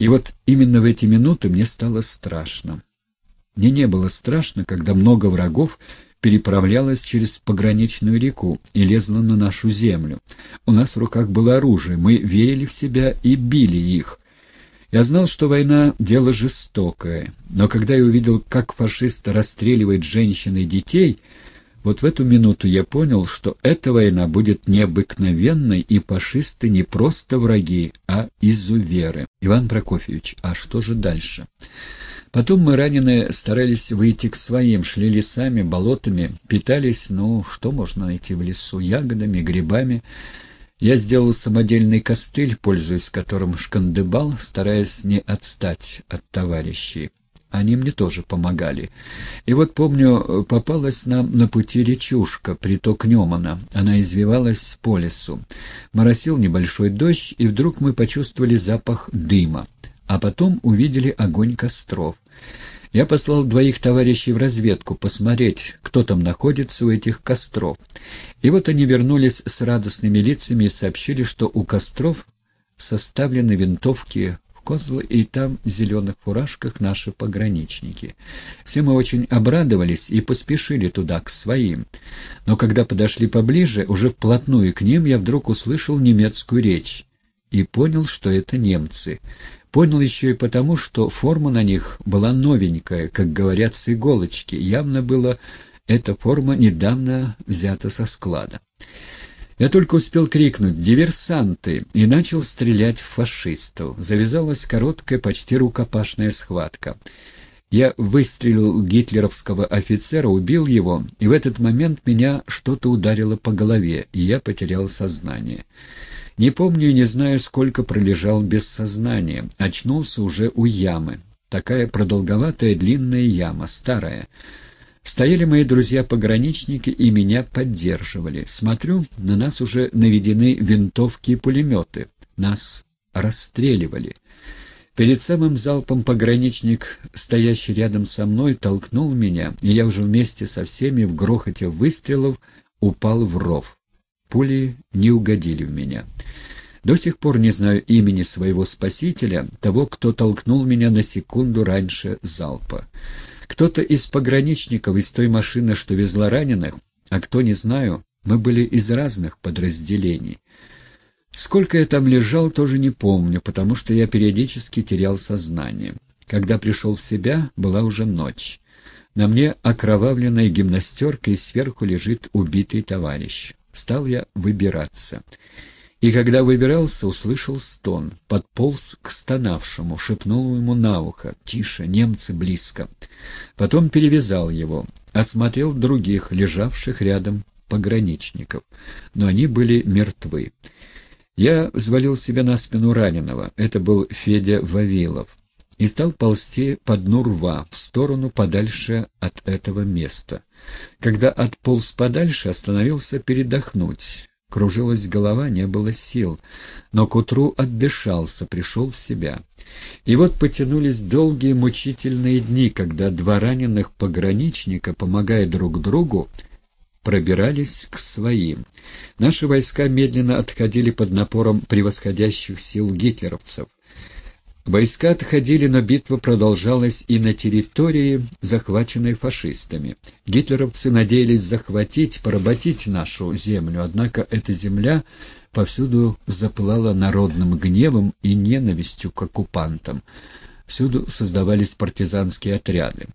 И вот именно в эти минуты мне стало страшно. Мне не было страшно, когда много врагов переправлялось через пограничную реку и лезло на нашу землю. У нас в руках было оружие, мы верили в себя и били их. Я знал, что война — дело жестокое, но когда я увидел, как фашисты расстреливают женщин и детей, вот в эту минуту я понял, что эта война будет необыкновенной, и фашисты не просто враги, а изуверы. Иван Прокофьевич, а что же дальше? Потом мы, раненые, старались выйти к своим, шли лесами, болотами, питались, ну, что можно найти в лесу, ягодами, грибами. Я сделал самодельный костыль, пользуясь которым шкандыбал, стараясь не отстать от товарищей. Они мне тоже помогали. И вот, помню, попалась нам на пути речушка, приток Немана. Она извивалась по лесу. Моросил небольшой дождь, и вдруг мы почувствовали запах дыма а потом увидели огонь костров. Я послал двоих товарищей в разведку посмотреть, кто там находится у этих костров. И вот они вернулись с радостными лицами и сообщили, что у костров составлены винтовки козлы и там в зеленых фуражках наши пограничники. Все мы очень обрадовались и поспешили туда, к своим. Но когда подошли поближе, уже вплотную к ним, я вдруг услышал немецкую речь и понял, что это немцы. Понял еще и потому, что форма на них была новенькая, как говорят, с иголочки. Явно было, эта форма недавно взята со склада. Я только успел крикнуть «Диверсанты!» и начал стрелять в фашистов. Завязалась короткая, почти рукопашная схватка. Я выстрелил у гитлеровского офицера, убил его, и в этот момент меня что-то ударило по голове, и я потерял сознание. Не помню не знаю, сколько пролежал без сознания. Очнулся уже у ямы. Такая продолговатая длинная яма, старая. Стояли мои друзья-пограничники и меня поддерживали. Смотрю, на нас уже наведены винтовки и пулеметы. Нас расстреливали. Перед самым залпом пограничник, стоящий рядом со мной, толкнул меня, и я уже вместе со всеми в грохоте выстрелов упал в ров. Пули не угодили в меня. До сих пор не знаю имени своего спасителя, того, кто толкнул меня на секунду раньше залпа. Кто-то из пограничников из той машины, что везла раненых, а кто не знаю, мы были из разных подразделений. Сколько я там лежал, тоже не помню, потому что я периодически терял сознание. Когда пришел в себя, была уже ночь. На мне окровавленная гимнастерка, и сверху лежит убитый товарищ. Стал я выбираться. И когда выбирался, услышал стон. Подполз к стонавшему, шепнул ему на ухо. «Тише, немцы близко». Потом перевязал его. Осмотрел других, лежавших рядом пограничников. Но они были мертвы. Я взвалил себя на спину раненого. Это был Федя Вавилов и стал ползти по дну рва, в сторону подальше от этого места. Когда отполз подальше, остановился передохнуть. Кружилась голова, не было сил, но к утру отдышался, пришел в себя. И вот потянулись долгие мучительные дни, когда два раненых пограничника, помогая друг другу, пробирались к своим. Наши войска медленно отходили под напором превосходящих сил гитлеровцев. Войска отходили, но битва продолжалась и на территории, захваченной фашистами. Гитлеровцы надеялись захватить, поработить нашу землю, однако эта земля повсюду запылала народным гневом и ненавистью к оккупантам. Всюду создавались партизанские отряды.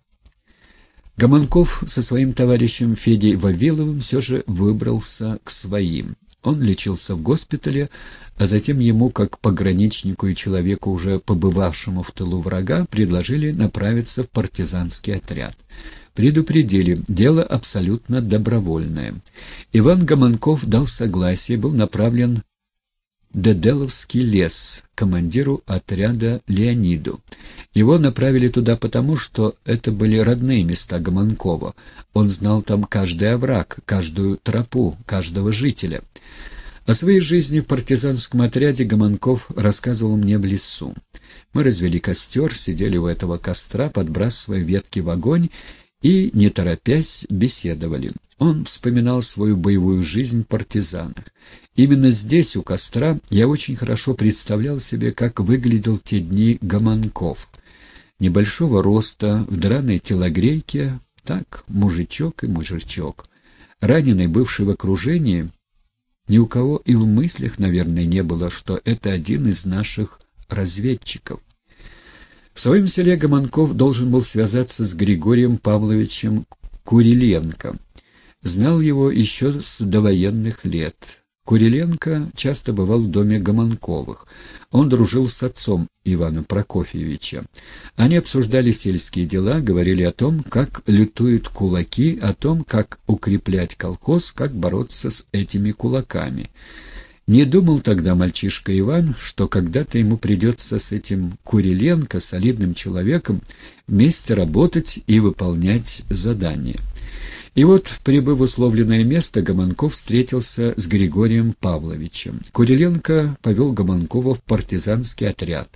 Гомонков со своим товарищем Федей Вавиловым все же выбрался к своим. Он лечился в госпитале, а затем ему, как пограничнику и человеку, уже побывавшему в тылу врага, предложили направиться в партизанский отряд. Предупредили, дело абсолютно добровольное. Иван Гомонков дал согласие, был направлен Деделовский лес, командиру отряда Леониду. Его направили туда потому, что это были родные места Гомонкова. Он знал там каждый овраг, каждую тропу, каждого жителя. О своей жизни в партизанском отряде Гомонков рассказывал мне в лесу. Мы развели костер, сидели у этого костра, подбрасывая ветки в огонь, и, не торопясь, беседовали. Он вспоминал свою боевую жизнь в партизанах. Именно здесь, у костра, я очень хорошо представлял себе, как выглядел те дни Гомонков. Небольшого роста, в драной телогрейке, так, мужичок и мужичок. Раненый, бывший в окружении, ни у кого и в мыслях, наверное, не было, что это один из наших разведчиков. В своем селе Гомонков должен был связаться с Григорием Павловичем Куриленко. Знал его еще с довоенных лет. Куриленко часто бывал в доме Гомонковых. Он дружил с отцом Ивана Прокофьевича. Они обсуждали сельские дела, говорили о том, как лютуют кулаки, о том, как укреплять колхоз, как бороться с этими кулаками. Не думал тогда мальчишка Иван, что когда-то ему придется с этим Куриленко, солидным человеком, вместе работать и выполнять задания. И вот, прибыв в условленное место, Гомонков встретился с Григорием Павловичем. Куриленко повел Гомонкова в партизанский отряд.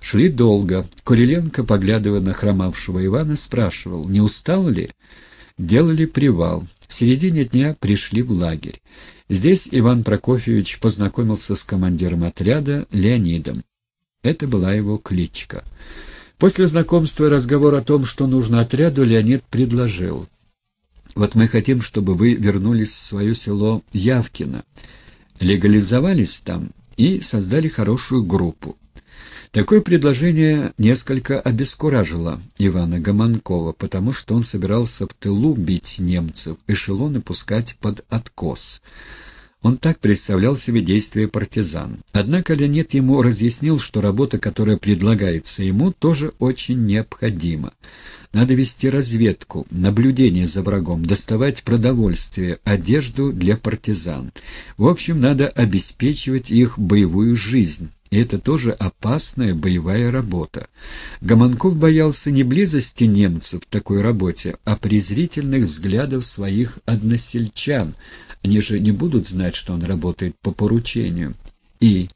Шли долго. Куриленко, поглядывая на хромавшего Ивана, спрашивал, не устал ли? Делали привал. В середине дня пришли в лагерь. Здесь Иван Прокофьевич познакомился с командиром отряда Леонидом. Это была его кличка. После знакомства и разговора о том, что нужно отряду, Леонид предложил. Вот мы хотим, чтобы вы вернулись в свое село Явкино, легализовались там и создали хорошую группу. Такое предложение несколько обескуражило Ивана Гомонкова, потому что он собирался в тылу бить немцев, эшелоны пускать под откос. Он так представлял себе действия партизан. Однако Леонид ему разъяснил, что работа, которая предлагается ему, тоже очень необходима. Надо вести разведку, наблюдение за врагом, доставать продовольствие, одежду для партизан. В общем, надо обеспечивать их боевую жизнь. И это тоже опасная боевая работа. Гомонков боялся не близости немцев в такой работе, а презрительных взглядов своих односельчан, они же не будут знать, что он работает по поручению. И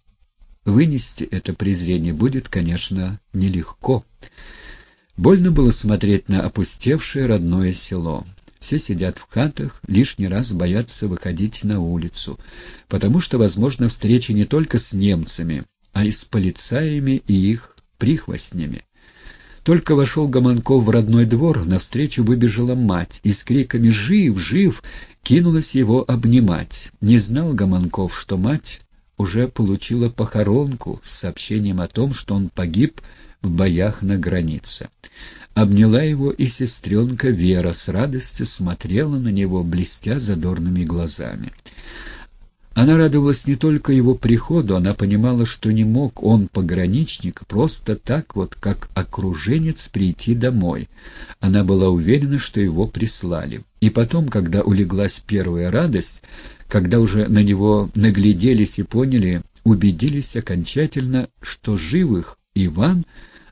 вынести это презрение будет, конечно, нелегко. Больно было смотреть на опустевшее родное село. Все сидят в хатах, лишний раз боятся выходить на улицу, потому что, возможно, встреча не только с немцами, а и с полицаями и их прихвостнями. Только вошел Гомонков в родной двор, навстречу выбежала мать и с криками «Жив! Жив!» кинулась его обнимать. Не знал Гомонков, что мать уже получила похоронку с сообщением о том, что он погиб в боях на границе. Обняла его и сестренка Вера, с радостью смотрела на него, блестя задорными глазами. Она радовалась не только его приходу, она понимала, что не мог он, пограничник, просто так вот, как окруженец, прийти домой. Она была уверена, что его прислали. И потом, когда улеглась первая радость, когда уже на него нагляделись и поняли, убедились окончательно, что живых Иван,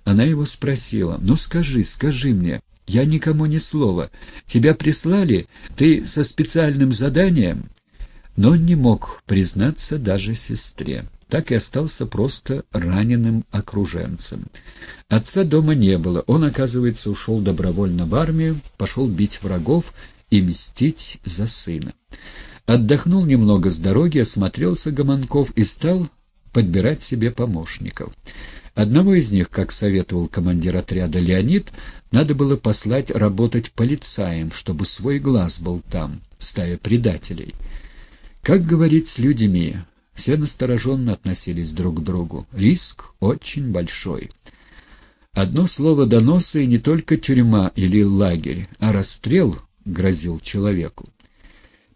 она его спросила, «Ну скажи, скажи мне, я никому ни слова. Тебя прислали? Ты со специальным заданием?» но он не мог признаться даже сестре. Так и остался просто раненым окруженцем. Отца дома не было, он, оказывается, ушел добровольно в армию, пошел бить врагов и мстить за сына. Отдохнул немного с дороги, осмотрелся Гомонков и стал подбирать себе помощников. Одного из них, как советовал командир отряда Леонид, надо было послать работать полицаем, чтобы свой глаз был там, стая предателей. Как говорить с людьми? Все настороженно относились друг к другу. Риск очень большой. Одно слово доноса и не только тюрьма или лагерь, а расстрел грозил человеку.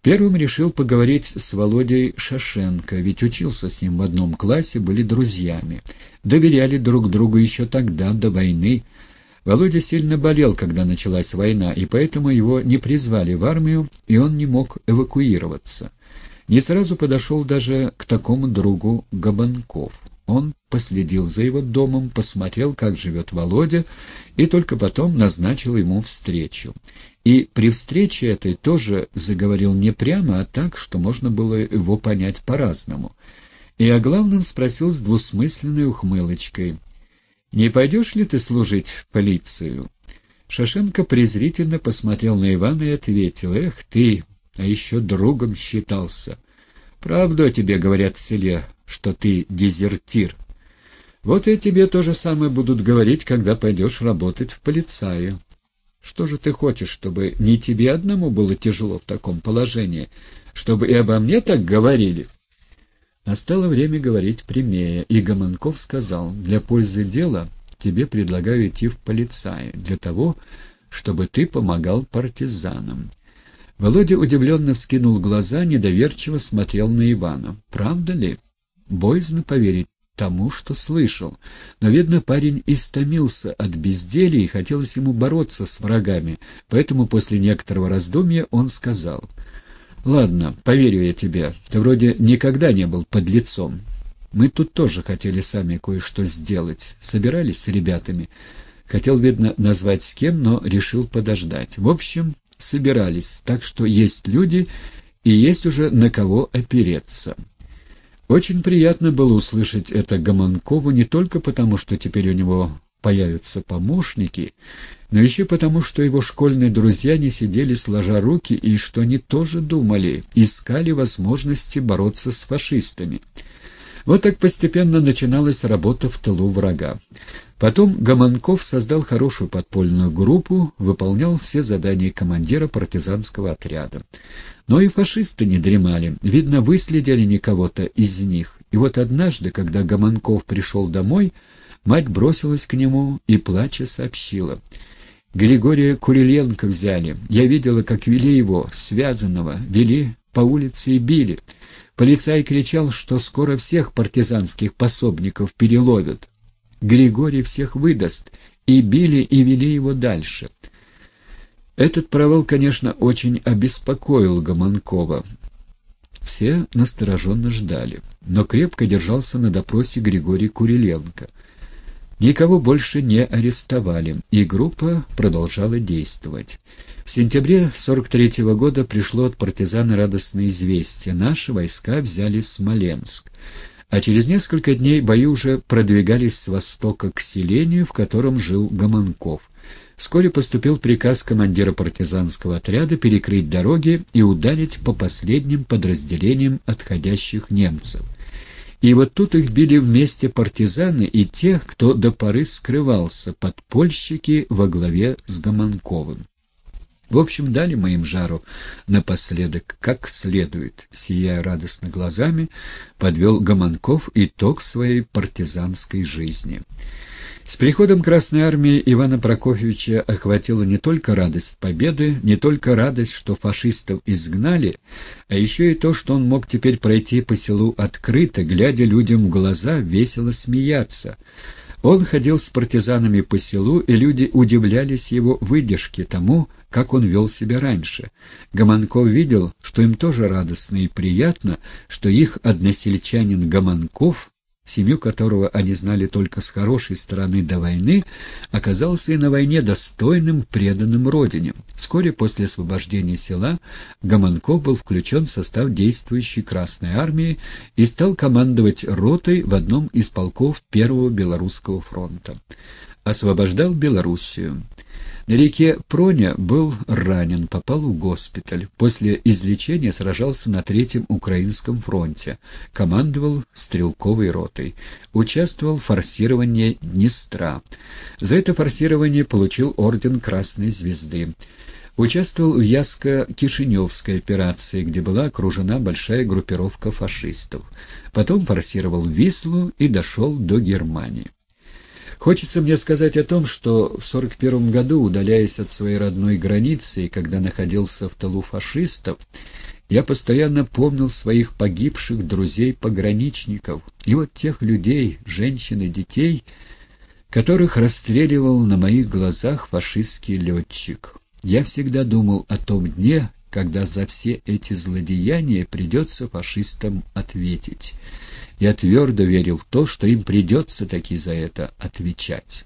Первым решил поговорить с Володей Шашенко, ведь учился с ним в одном классе, были друзьями. Доверяли друг другу еще тогда, до войны. Володя сильно болел, когда началась война, и поэтому его не призвали в армию, и он не мог эвакуироваться. Не сразу подошел даже к такому другу Габанков. Он последил за его домом, посмотрел, как живет Володя, и только потом назначил ему встречу. И при встрече этой тоже заговорил не прямо, а так, что можно было его понять по-разному. И о главном спросил с двусмысленной ухмылочкой. «Не пойдешь ли ты служить в полицию?» Шашенко презрительно посмотрел на Ивана и ответил, «Эх ты, а еще другом считался. Правду о тебе говорят в селе, что ты дезертир. Вот и тебе то же самое будут говорить, когда пойдешь работать в полицаю. Что же ты хочешь, чтобы не тебе одному было тяжело в таком положении, чтобы и обо мне так говорили?» Настало время говорить прямее, и Гомонков сказал, «Для пользы дела...» тебе предлагаю идти в полицаи, для того, чтобы ты помогал партизанам». Володя удивленно вскинул глаза, недоверчиво смотрел на Ивана. «Правда ли?» Боязно поверить тому, что слышал. Но, видно, парень истомился от безделия и хотелось ему бороться с врагами, поэтому после некоторого раздумья он сказал... «Ладно, поверю я тебе. Ты вроде никогда не был под лицом. Мы тут тоже хотели сами кое-что сделать. Собирались с ребятами. Хотел, видно, назвать с кем, но решил подождать. В общем, собирались, так что есть люди и есть уже на кого опереться. Очень приятно было услышать это Гомонкову не только потому, что теперь у него появятся помощники, но еще потому, что его школьные друзья не сидели сложа руки и что они тоже думали, искали возможности бороться с фашистами. Вот так постепенно начиналась работа в тылу врага. Потом Гомонков создал хорошую подпольную группу, выполнял все задания командира партизанского отряда. Но и фашисты не дремали, видно, выследили не кого-то из них. И вот однажды, когда Гомонков пришел домой, мать бросилась к нему и, плача, сообщила. «Григория Куриленко взяли. Я видела, как вели его, связанного, вели по улице и били». Полицай кричал, что скоро всех партизанских пособников переловят. Григорий всех выдаст, и били и вели его дальше. Этот провал, конечно, очень обеспокоил Гомонкова. Все настороженно ждали, но крепко держался на допросе Григорий Куриленко. Никого больше не арестовали, и группа продолжала действовать. В сентябре 43 -го года пришло от партизан радостное известие. Наши войска взяли Смоленск. А через несколько дней бои уже продвигались с востока к селению, в котором жил Гомонков. Вскоре поступил приказ командира партизанского отряда перекрыть дороги и ударить по последним подразделениям отходящих немцев. И вот тут их били вместе партизаны и те, кто до поры скрывался, подпольщики во главе с Гомонковым. В общем, дали мы жару напоследок, как следует, сияя радостно глазами, подвел Гомонков итог своей партизанской жизни. С приходом Красной Армии Ивана Прокофьевича охватила не только радость победы, не только радость, что фашистов изгнали, а еще и то, что он мог теперь пройти по селу открыто, глядя людям в глаза, весело смеяться — он ходил с партизанами по селу, и люди удивлялись его выдержке тому, как он вел себя раньше. Гомонков видел, что им тоже радостно и приятно, что их односельчанин Гомонков семью которого они знали только с хорошей стороны до войны, оказался и на войне достойным, преданным родине. Вскоре после освобождения села Гомонков был включен в состав действующей Красной Армии и стал командовать ротой в одном из полков Первого Белорусского фронта. Освобождал Белоруссию. На реке Проня был ранен, попал в госпиталь. После излечения сражался на Третьем Украинском фронте. Командовал стрелковой ротой. Участвовал в форсировании Днестра. За это форсирование получил орден Красной Звезды. Участвовал в Яско-Кишиневской операции, где была окружена большая группировка фашистов. Потом форсировал Вислу и дошел до Германии. Хочется мне сказать о том, что в 41 году, удаляясь от своей родной границы и когда находился в тылу фашистов, я постоянно помнил своих погибших друзей-пограничников и вот тех людей, женщин и детей, которых расстреливал на моих глазах фашистский летчик. Я всегда думал о том дне, когда за все эти злодеяния придется фашистам ответить. Я твердо верил в то, что им придется таки за это отвечать.